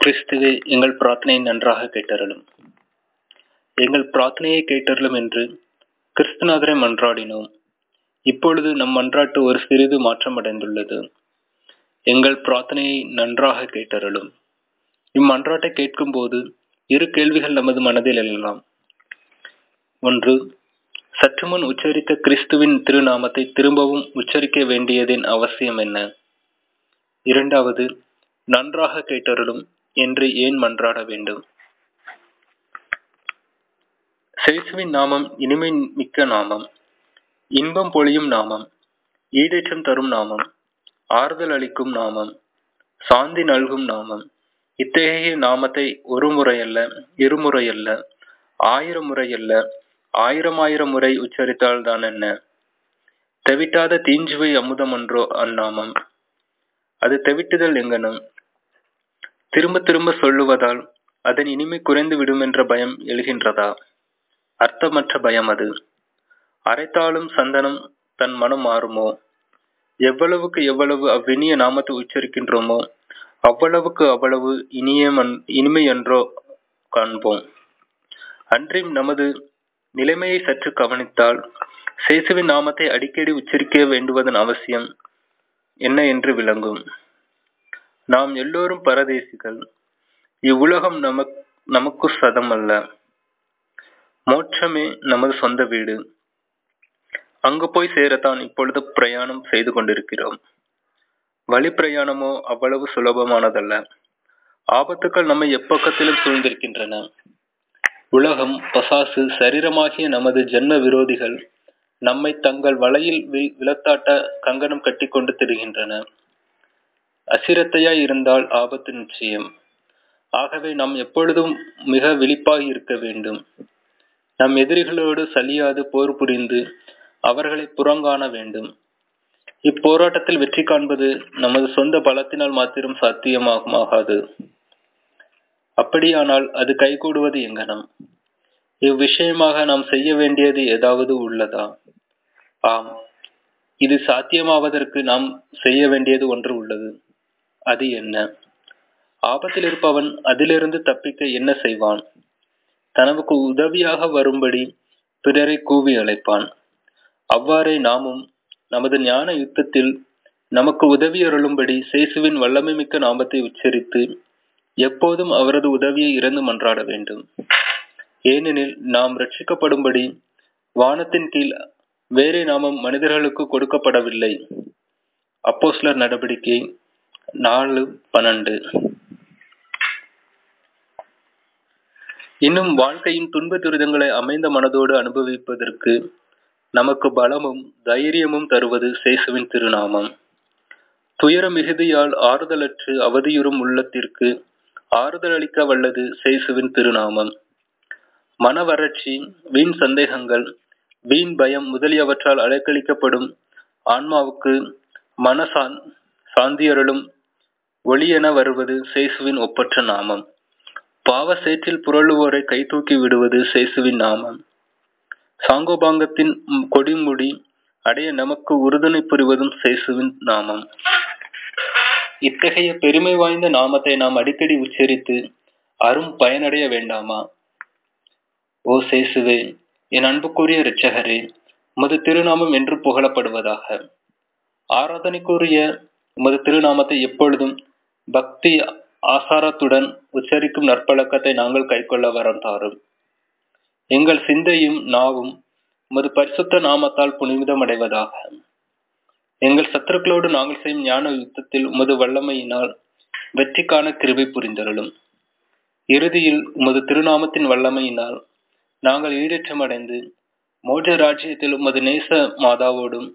கிறிஸ்துவே எங்கள் பிரார்த்தனையை நன்றாக கேட்டருளும். எங்கள் பிரார்த்தனையை கேட்டருளும் என்று கிறிஸ்துநாதரை மன்றாடினோம். இப்பொழுது நம் மன்றாட்டு ஒரு சிறிது மாற்றமடைந்துள்ளது. எங்கள் பிரார்த்தனையை நன்றாக கேட்டருளும். இம்மன்றாட்டை கேட்கும் போது இரு கேள்விகள் நமது மனதில் எழலாம் ஒன்று சற்று முன் உச்சரித்த கிறிஸ்துவின் திருநாமத்தை திரும்பவும் உச்சரிக்க வேண்டியதின் அவசியம் என்ன? இரண்டாவது நன்றாக கேட்டருளும் என்று ஏன் மன்றாட வேண்டும்? சேசுவின் நாமம் இனிமை மிக்க நாமம். இன்பம் பொழியும் நாமம். ஈடேற்றம் தரும் நாமம். ஆறுதல் அளிக்கும் நாமம். சாந்தி நல்கும் நாமம். இத்தகைய நாமத்தை ஒரு முறையல்ல இருமுறையல்ல ஆயிரம் முறையல்ல ஆயிரம் ஆயிரம் முறை உச்சரித்தால் தான் என்ன? தெவிட்டாத தீஞ்சுவை அமுதம் அன்றோ அந்நாமம். அது தெவிட்டுதல் எங்கனும்? திரும்ப திரும்ப சொல்லுவதால் அதன் இனிமை குறைந்து விடும் என்ற பயம் எழுகின்றதா? அர்த்தமற்ற பயம் அது. அரைத்தாலும் சந்தனம் தன் மனம் மாறுமோ? எவ்வளவுக்கு எவ்வளவு அவ்வினிய நாமத்தை உச்சரிக்கின்றோமோ அவ்வளவுக்கு அவ்வளவு இனிய இனிமை என்றோ காண்போம். அன்றியும் நமது நிலைமையை சற்று கவனித்தால் சேசுவின் நாமத்தை அடிக்கடி உச்சரிக்க வேண்டுவதன் அவசியம் என்ன என்று விளங்கும். நாம் எல்லோரும் பரதேசிகள். இவ்வுலகம் நமக் நமக்கு சதம் அல்ல. மோட்சமே நமது சொந்த வீடு. அங்கு போய் சேரத்தான் இப்பொழுது பிரயாணம் செய்து கொண்டிருக்கிறோம். வழி பிரயாணமோ அவ்வளவு சுலபமானதல்ல. ஆபத்துக்கள் நம்மை எப்பக்கத்திலும் சூழ்ந்திருக்கின்றன. உலகம் பசாசு சரீரமாகிய நமது ஜென்ம விரோதிகள் நம்மை தங்கள் வலையில் விளத்தாட்ட கங்கணம் கட்டிக்கொண்டு திரிகின்றன. அசிரத்தையாய் இருந்தால் ஆபத்து நிச்சயம். ஆகவே நாம் எப்பொழுதும் மிக விழிப்பாக இருக்க வேண்டும். நம் எதிரிகளோடு சலியாது போர் புரிந்து அவர்களை புறங்காண வேண்டும். இப்போராட்டத்தில் வெற்றி காண்பது நமது சொந்த பலத்தினால் மாத்திரம் சாத்தியமாகும் ஆகாது. அப்படியானால் அது கைகூடுவது எங்கனம்? இவ்விஷயமாக நாம் செய்ய வேண்டியது ஏதாவது உள்ளதா? ஆம். இது சாத்தியமாவதற்கு நாம் செய்ய வேண்டியது ஒன்று உள்ளது. அது என்ன? ஆபத்தில் இருப்பவன் அதிலிருந்து தப்பிக்க என்ன செய்வான்? தனக்கு உதவியாக வரும்படி பிறரை கூவி அழைப்பான். அவ்வாறே நாமும் நமது ஞான யுத்தத்தில் நமக்கு உதவி அருளும்படி சேசுவின் வல்லமை மிக்க நாமத்தை உச்சரித்து எப்போதும் அவரது உதவியை இறந்து மன்றாட வேண்டும். ஏனெனில் நாம் ரட்சிக்கப்படும்படி வானத்தின் கீழ் வேறே நாமம் மனிதர்களுக்கு கொடுக்கப்படவில்லை. அப்போஸ்லர் நடவடிக்கை நாலு பன்னெண்டு. இன்னும் வாழ்க்கையின் துன்ப துரிதங்களை அமைந்த மனதோடு அனுபவிப்பதற்கு நமக்கு பலமும் தைரியமும் தருவது சேசுவின் திருநாமம். துயர மிகுதியால் ஆறுதலற்று அவதியுறும் உள்ளத்திற்கு ஆறுதல் அளிக்க வல்லது சேசுவின் திருநாமம். மன வறட்சி வீண் சந்தேகங்கள் வீண் பயம் முதலியவற்றால் அலைக்கழிக்கப்படும் ஆன்மாவுக்கு மன சாந்தியருளும் ஒளியென வருவது சேசுவின் ஒப்பற்ற நாமம். பாவ சேற்றில் புரளுவோரை கை தூக்கி விடுவது சேசுவின் நாமம். சாங்கோபாங்கத்தின் கொடிமுடி அடைய நமக்கு உறுதுணை புரிவதும் சேசுவின் நாமம். இத்தகைய பெருமை வாய்ந்த நாமத்தை நாம் அடிக்கடி உச்சரித்து அரும் பயனடைய வேண்டாமா? ஓ சேசுவே என் அன்புக்குரிய ரிச்சகரே உமது திருநாமம் என்று புகழப்படுவதாக. ஆராதனைக்குரிய உமது திருநாமத்தை எப்பொழுதும் பக்தி ஆசாரத்துடன் உச்சரிக்கும் நற்பழக்கத்தை நாங்கள் கைக்கொள்ள வரம் தாரும். எங்கள் சிந்தையும் நாவும் உமது பரிசுத்த நாமத்தால் புனிதமடைவதாக. எங்கள் சத்துருக்களோடு நாங்கள் செய்யும் ஞான யுத்தத்தில் உமது வல்லமையினால் வெற்றிக்கான காண கிருபை புரிந்தருளும். இறுதியில் உமது திருநாமத்தின் வல்லமையினால் நாங்கள் ஈடேற்றமடைந்து மோஜ ராஜ்யத்தில் உமது நேச மாதாவோடும்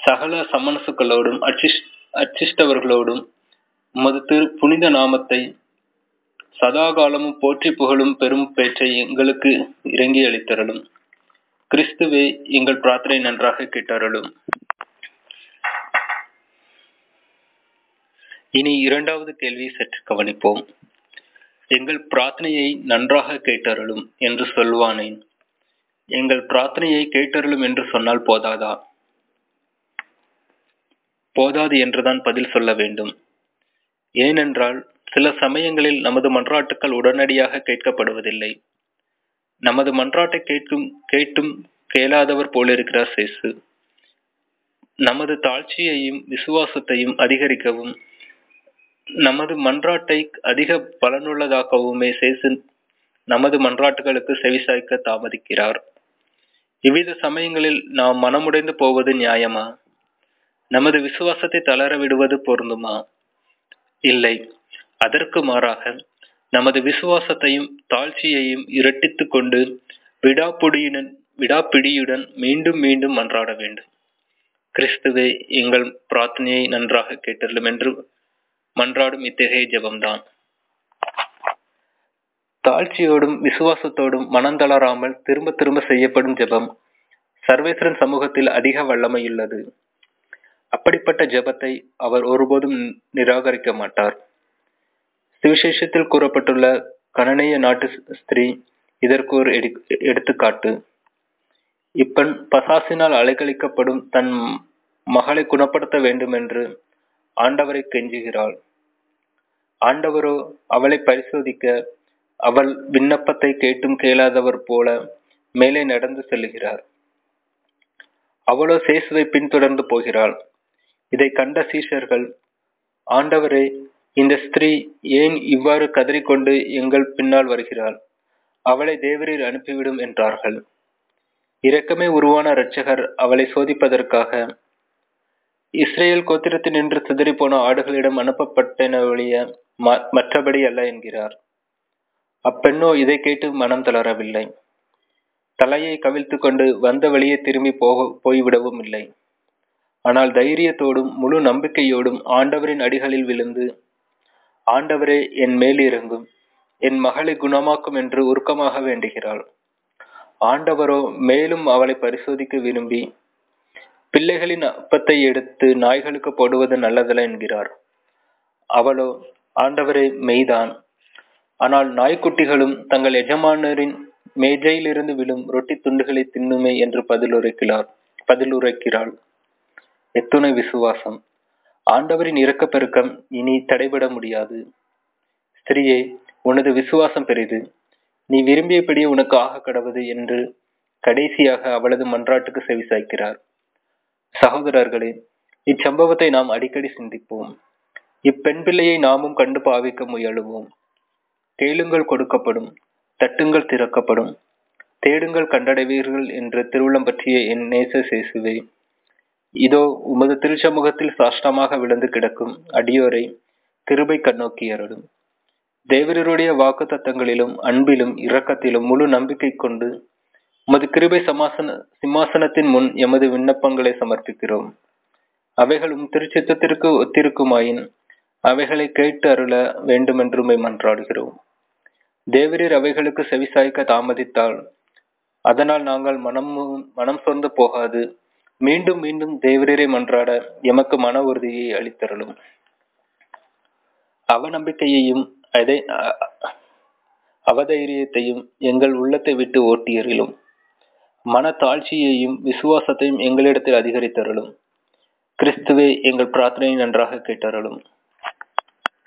சகல சமனசுக்களோடும் அச்சிஷ் அச்சிஷ்டவர்களோடும் உமது திரு புனித நாமத்தை சதா காலமும் போற்றி புகழும் பெரும் பேச்சை எங்களுக்கு இறங்கி அளித்தருளும். கிறிஸ்துவே எங்கள் பிரார்த்தனை நன்றாக கேட்டருளும். இனி இரண்டாவது கேள்வியை சற்று கவனிப்போம். எங்கள் பிரார்த்தனையை நன்றாக கேட்டருளும் என்று சொல்வானேன். எங்கள் பிரார்த்தனையை கேட்டருளும் என்று சொன்னால் போதாதா? போதாது என்றுதான் பதில் சொல்ல வேண்டும். ஏனென்றால் சில சமயங்களில் நமது மன்றாட்டுக்கள் உடனடியாக கேட்கப்படுவதில்லை. நமது மன்றாட்டை கேட்கும் கேட்டும் கேளாதவர் போலிருக்கிறார் சேசு. நமது தாழ்ச்சியையும் விசுவாசத்தையும் அதிகரிக்கவும் நமது மன்றாட்டை அதிக பலனுள்ளதாக்கவுமே சேசு நமது மன்றாட்டுகளுக்கு செவிசாய்க்க தாமதிக்கிறார். இவ்வித சமயங்களில் நாம் மனமுடைந்து போவது நியாயமா? நமது விசுவாசத்தை தளர விடுவது பொருந்துமா? இல்லை. அதற்கு மாறாக நமது விசுவாசத்தையும் தாழ்ச்சியையும் இரட்டித்து கொண்டு விடாப்புடியுடன் விடாப்பிடியுடன் மீண்டும் மீண்டும் மன்றாட வேண்டும். கிறிஸ்துவே எங்கள் பிரார்த்தனையை நன்றாக கேட்டலும் என்று மன்றாடும் இத்தகைய ஜபம்தான். தாழ்ச்சியோடும் விசுவாசத்தோடும் மனந்தளராமல் திரும்ப திரும்ப செய்யப்படும் ஜெபம் சர்வேஸ்வரன் சமூகத்தில் அதிக வல்லமையுள்ளது அப்படிப்பட்ட ஜெபத்தை அவர் ஒருபோதும் நிராகரிக்க மாட்டார். சுவிசேஷத்தில் கூறப்பட்டுள்ள கணனேய நாட்டு ஸ்திரீ இதற்கு ஒரு எடுத்துக்காட்டு. இப்பெண் பசாசினால் அலைக்கழிக்கப்படும் தன் மகளை குணப்படுத்த வேண்டும் என்று ஆண்டவரை கெஞ்சுகிறாள். ஆண்டவரோ அவளை பரிசோதிக்க அவள் விண்ணப்பத்தை கேட்டும் கேளாதவர் போல மேலே நடந்து செல்லுகிறார் அவளோ சேசுவை பின்தொடர்ந்து போகிறாள். இதை கண்ட சீஷர்கள் ஆண்டவரே இந்த ஸ்திரீ ஏன் இவ்வாறு கதறிக்கொண்டு எங்கள் பின்னால் வருகிறாள்? அவளை தேவரீர் அனுப்பிவிடும் என்றார்கள். இரக்கமே உருவான இரட்சகர் அவளை சோதிப்பதற்காக இஸ்ரேல் கோத்திரத்தினின்று சிதறி போன ஆடுகளிடம் அனுப்பப்பட்டன ஒழிய மற்றபடி அல்ல என்கிறார். அப்பெண்ணோ இதை கேட்டு மனம் தளரவில்லை. தலையை கவிழ்த்து கொண்டு வந்த வழியே திரும்பி போக போய்விடவும் இல்லை. ஆனால் தைரியத்தோடும் முழு நம்பிக்கையோடும் ஆண்டவரின் அடிகளில் விழுந்து ஆண்டவரே என் மேல் இறங்கும் என் மகளை குணமாக்கும் என்று உருக்கமாக வேண்டுகிறாள். ஆண்டவரோ மேலும் அவளை பரிசோதிக்க விரும்பி பிள்ளைகளின் அப்பத்தை எடுத்து நாய்களுக்கு போடுவது நல்லதல்ல என்கிறார். அவளோ ஆண்டவரே மெய்தான். ஆனால் நாய்க்குட்டிகளும் தங்கள் எஜமானரின் மேஜையிலிருந்து விழும் ரொட்டி துண்டுகளை தின்னுமே என்று பதிலுரைக்கிறார் பதிலுரைக்கிறாள். எத்துணை விசுவாசம். ஆண்டவரின் இரக்கப்பெருக்கம் இனி தடைபட முடியாது. ஸ்திரீயே உனது விசுவாசம் பெரிது. நீ விரும்பியபடியே உனக்கு ஆக கடவுது என்று கடைசியாக அவளது மன்றாட்டுக்கு செவிசாய்க்கிறார் சகோதரர்களே இச்சம்பவத்தை நாம் அடிக்கடி சிந்திப்போம். இப்பெண் பிள்ளையை நாமும் கண்டு பாவிக்க முயலுவோம். கேளுங்கள் கொடுக்கப்படும் தட்டுங்கள் திறக்கப்படும். தேடுங்கள் கண்டடைவீர்கள் என்ற திருவுளம் பற்றிய என் நேச சேசுவே. இதோ உமது திருச்சமூகத்தில் சாஷ்டமாக விழுந்து கிடக்கும் அடியோரை கிருபை கண்ணோக்கி அருளும். தேவரருடைய வாக்கு தத்தங்களிலும் அன்பிலும் இரக்கத்திலும் முழு நம்பிக்கை கொண்டு உமது கிருபை சமாசன சிம்மாசனத்தின் முன் எமது விண்ணப்பங்களை சமர்ப்பிக்கிறோம். அவைகளும் திருச்சித்தத்திற்கு ஒத்திருக்குமாயின் அவைகளை கேட்டு அருள வேண்டுமென்றுமை மன்றாடுகிறோம். தேவரீர் அவைகளுக்கு செவிசாய்க்க தாமதித்தால் அதனால் நாங்கள் மனம் மனம் சொர்ந்து போகாது. மீண்டும் மீண்டும் தேவரீரை மன்றாட எமக்கு மன உறுதியை அளித்தருளும். அவநம்பிக்கையையும் அதை அவதைரியத்தையும் எங்கள் உள்ளத்தை விட்டு ஓட்டியறிலும் மன தாழ்ச்சியையும் விசுவாசத்தையும் எங்களிடத்தில் அதிகரித்தருளும். கிறிஸ்துவே எங்கள் பிரார்த்தனையை நன்றாக கேட்டருளும்.